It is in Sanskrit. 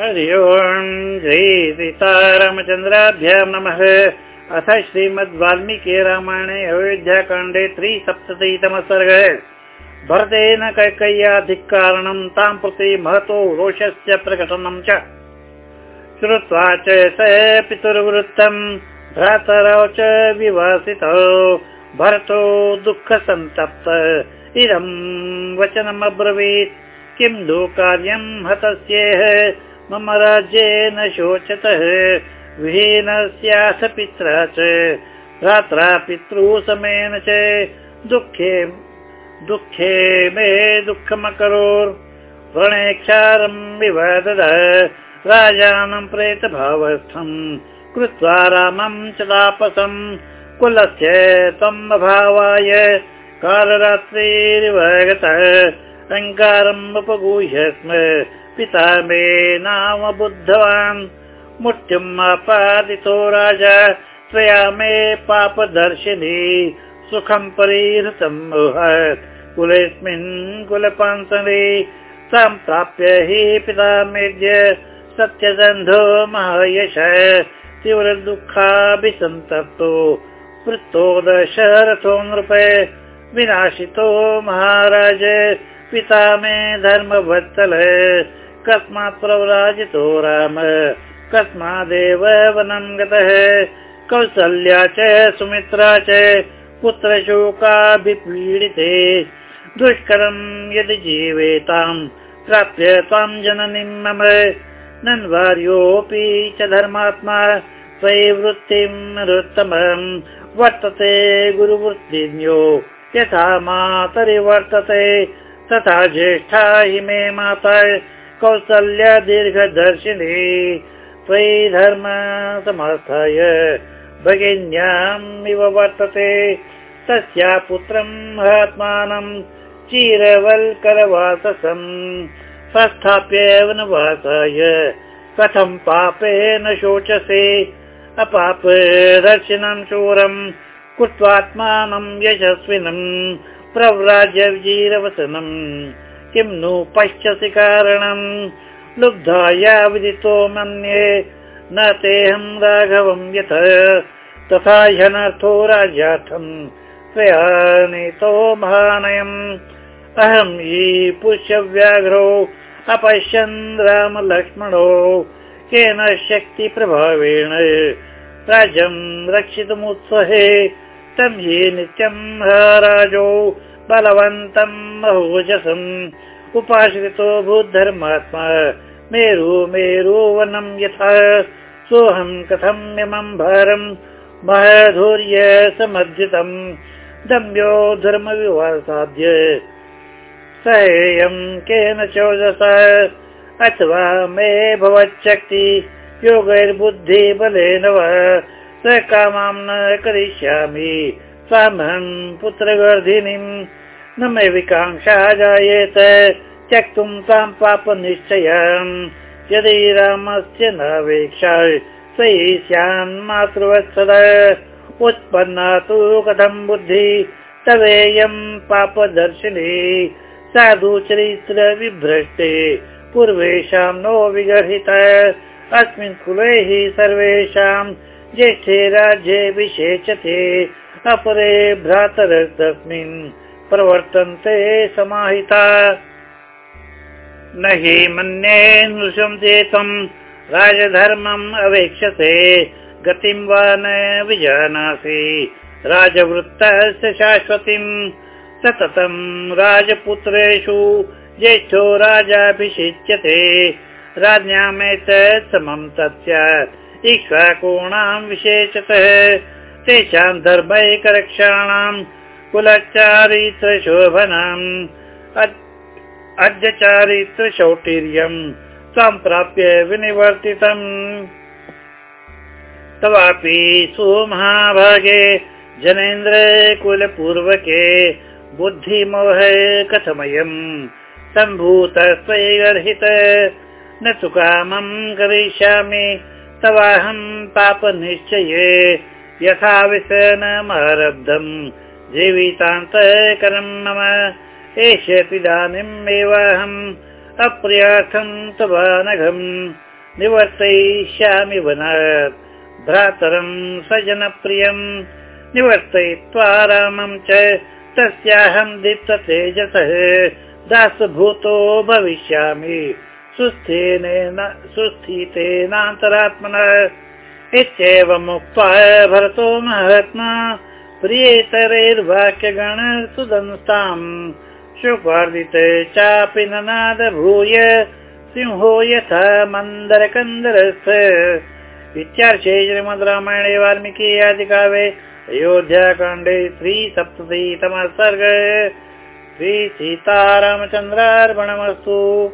हरि ओम् जय सीतारामचन्द्राभ्यां नमः। अथ श्रीमद् वाल्मीकि रामायणे अयोध्याकाण्डे त्रिसप्ततितमः सर्ग भरतेन कैकय्याधिकारणं तां प्रति महतो रोषस्य प्रकटनं च। श्रुत्वा च स पितुर्वृत्तं भ्रातरौ च विवासितौ। भरतो दुःखसन्तप्त। इदं वचनमब्रवीत्। किं दु कार्यं हतस्येह मम राज्ये न शोचतः विहीनस्याथ पित्रा च भ्रात्रा पितृसमेन च दुःखे दुःखे मे दुःखमकरोर्। व्रणेक्षारं विवदद राजानं प्रेतभावस्थम् कृत्वा रामं च तापसम् कुलस्य त्वम् अभावाय कालरात्रिरिव गतः अङ्गारम् उपगूह्य स्म पिता मे नाम बुद्धवान्। मुष्टिम् आपादितो राजा। त्वया मे पापदर्शिनी। सुखम् परिहृतम् कुलेऽस्मिन् कुलपान्तने तां प्राप्य हि पिता मेद्य। सत्यगन्धो महायश। तीव्रदुःखाभिसन्तप्तो। वृत्तो दशरथो नृप। विनाशितो महाराज। पिता मे धर्मवत्सल कस्मात् प्रव्राजितो राम। कस्मादेव वनं गतः। कौसल्या च सुमित्रा च पुत्रशोकाभिपीडिते दुष्करं यदि जीवेताम् प्राप्य त्वां जननीं मम। नन्वार्योऽपि च धर्मात्मा त्वयि वृत्तिम् वर्तते गुरुवृत्तिन्यो यथा मातरि वर्तते तथा ज्येष्ठा हि मे माता कौसल्या दीर्घदर्शिनी त्वयि धर्म समर्थाय। इव वर्तते। तस्या पुत्रम् आत्मानम् चीरवल्करवाससम् संस्थाप्य वनवासाय कथम् पापेन शोचसे अपाप दर्शिनम् शूरम् कृत्वात्मानम् यशस्विनम् विजीरवसनम् किं नु पश्यसि कारणम् लुब्धाया विदितो मन्ये। न तेऽहं राघवं यथ तथा ह्यनर्थो राज्यार्थम् स्वयानीतो महानयम्। अहं हि पुष्यव्याघ्रो अपश्यन् रामलक्ष्मणो। केन शक्तिप्रभावेण राज्यं रक्षितुमुत्सहे। तं हि नित्यं राजो बलवन्तम् महोजसम् उपाश्रितो भूद्धर्मात्मा। मेरु मेरु यथा। सोऽहं कथम् इमम् भारम् महधूर्य समर्जितम् दम्यो धर्मविवासाद्य सहेयम् केन चोदसा? अथवा मे भवच्छक्ति। योगैर्बुद्धिबलेन वा? स कामां न करिष्यामि सामहन् पुत्रगर्धिनीम् न मे विकाङ्क्षा जायेत त्यक्तुं तां पापनिश्चयम्। यदि रामस्य नावेक्षा सहि स्यान् मातृवत्सदा उत्पन्ना तु कथं बुद्धि तवेयं पापदर्शिनी। साधु चरित्र विभ्रष्टे पूर्वेषां नो विगर्हित। अस्मिन् कुले हि सर्वेषां ज्येष्ठे राज्ये विशेषते अपरे भ्रातरस्तस्मिन् प्रवर्तन्ते समाहिता। न हि मन्ये नृशंसे त्वम् राजधर्मम् अवेक्षसे गतिं वा न विजानासि राजवृत्तस्य शाश्वतीम् सततं राजपुत्रेषु ज्येष्ठो राजाभिषिच्यते। राज्ञामेतत् समं तस्य इक्ष्वाकूणां विशेषतः तेषां धर्मैकरक्षाणाम् चारित्रशौटीर्यम् सम्प्राप्य विनिवर्तितम्। तवापि सुमहाभागे जनेन्द्र कुलपूर्वके बुद्धिमोह कथमयम्। सम्भूतस्त्वयिर्हित न तु कामम् करिष्यामि तवाहं पापनिश्चये यथा विसनमारब्धम् जीवितान्तकरम् मम एष इदानीमेवाहम् अप्रियार्थम् तवानघम् निवर्तयिष्यामि वनात् भ्रातरं स्वजनप्रियम् निवर्तयित्वा रामं च तस्याहं दीप्त तेजसः दासभूतो भविष्यामि सुस्थितेन सुस्थितेनान्तरात्मनः। इत्येवमुक्त्वा भरतो महात्मा। प्रियेतरैर्वाक्यगण सुदंस्ताम्। शुक्वार्दिते चापि ननाद भूय। सिंहो यथा मन्दरकन्दरस्थ। इत्यार्षे श्रीमद् रामायणे वाल्मीकि आदिकाव्ये अयोध्याकाण्डे श्रीसप्ततितमः सर्ग। श्रीसीतारामचन्द्रार्पणमस्तु